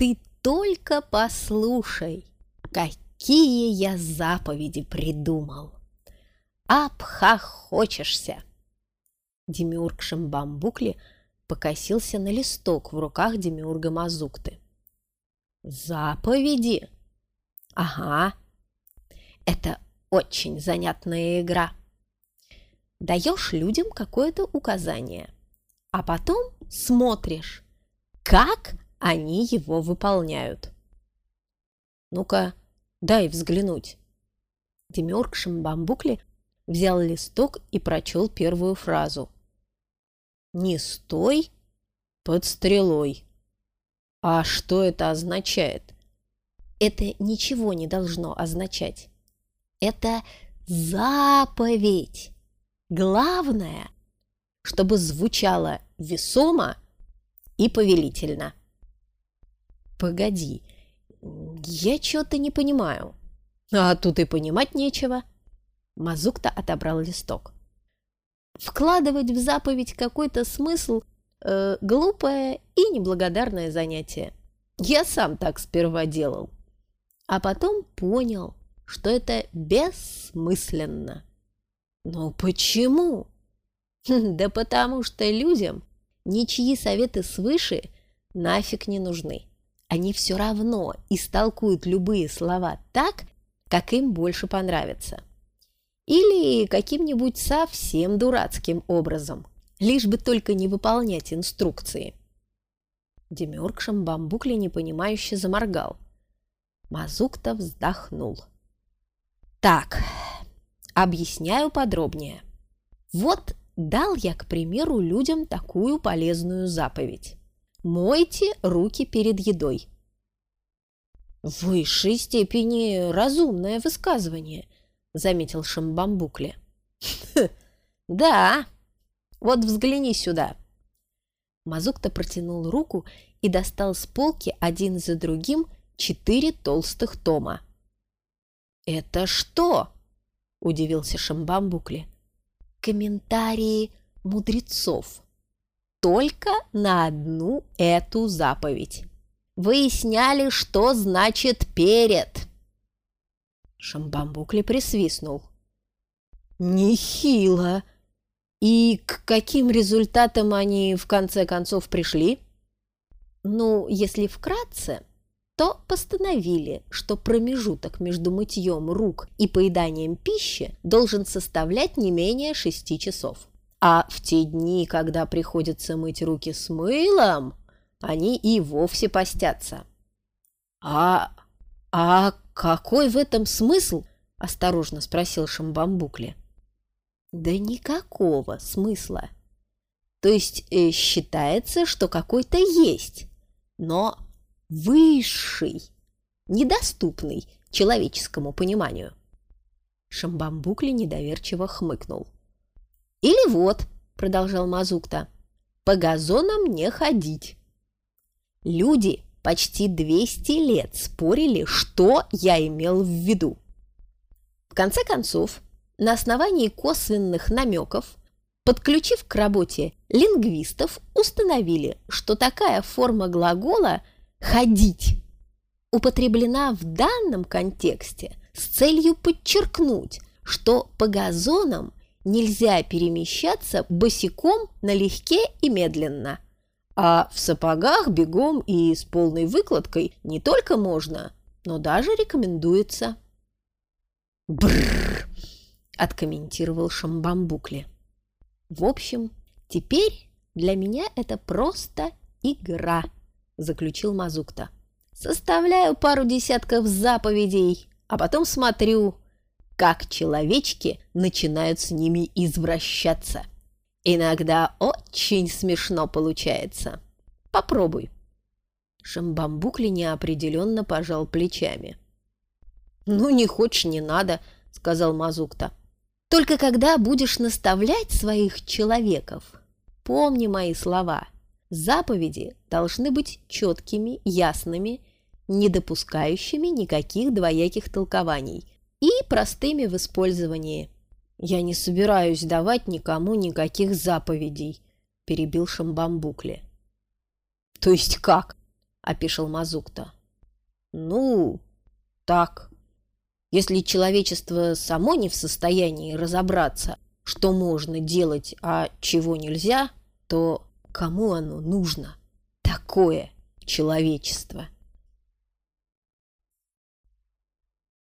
ты только послушай, какие я заповеди придумал. Абха хочешься? Демиург Шамбамбукли покосился на листок в руках Демиурга Мазукты. «Заповеди? Ага, это очень занятная игра. Даешь людям какое-то указание, а потом смотришь, как они его выполняют. Ну-ка, дай взглянуть. Демеркшем бамбукли взял листок и прочел первую фразу. «Не стой под стрелой». А что это означает? Это ничего не должно означать. Это заповедь. Главное, чтобы звучало весомо и повелительно. «Погоди, я чего-то не понимаю». «А тут и понимать нечего». Мазукта отобрал листок. «Вкладывать в заповедь какой-то смысл э, – глупое и неблагодарное занятие. Я сам так сперва делал. А потом понял, что это бессмысленно». «Ну почему?» хм, «Да потому что людям ничьи советы свыше нафиг не нужны» они все равно истолкуют любые слова так, как им больше понравится. Или каким-нибудь совсем дурацким образом, лишь бы только не выполнять инструкции. Демиургшем бамбукли непонимающе заморгал. Мазукта вздохнул. «Так, объясняю подробнее. Вот дал я, к примеру, людям такую полезную заповедь». Мойте руки перед едой. В высшей степени разумное высказывание, заметил Шамбамбукли. Да, вот взгляни сюда. Мазукта протянул руку и достал с полки один за другим четыре толстых тома. «Это что?» – удивился Шамбамбукли. «Комментарии мудрецов», только на одну эту заповедь. Выясняли, что значит «перед». Шамбамбукли присвистнул. «Нехило! И к каким результатам они в конце концов пришли?» «Ну, если вкратце...» то постановили, что промежуток между мытьем рук и поеданием пищи должен составлять не менее шести часов. А в те дни, когда приходится мыть руки с мылом, они и вовсе постятся. «А... а какой в этом смысл?» – осторожно спросил Шамбамбукли. «Да никакого смысла. То есть э, считается, что какой-то есть, но высший, недоступный человеческому пониманию». Шамбамбукли недоверчиво хмыкнул – или вот, продолжал Мазукта, по газонам не ходить. Люди почти 200 лет спорили, что я имел в виду. В конце концов, на основании косвенных намеков, подключив к работе лингвистов, установили, что такая форма глагола «ходить» употреблена в данном контексте с целью подчеркнуть, что по газонам нельзя перемещаться босиком налегке и медленно. А в сапогах бегом и с полной выкладкой не только можно, но даже рекомендуется. «Брррр!» – откомментировал Шамбамбукли. «В общем, теперь для меня это просто игра», – заключил Мазукта. «Составляю пару десятков заповедей, а потом смотрю, как человечки начинают с ними извращаться. Иногда очень смешно получается. Попробуй. Шамбамбукли неопределенно пожал плечами. «Ну, не хочешь, не надо», — сказал Мазукта. «Только когда будешь наставлять своих человеков, помни мои слова. Заповеди должны быть четкими, ясными, не допускающими никаких двояких толкований, и простыми в использовании. «Я не собираюсь давать никому никаких заповедей», – перебил Шамбамбукли. «То есть как?» – опишел Мазукта. «Ну, так. Если человечество само не в состоянии разобраться, что можно делать, а чего нельзя, то кому оно нужно? Такое человечество!»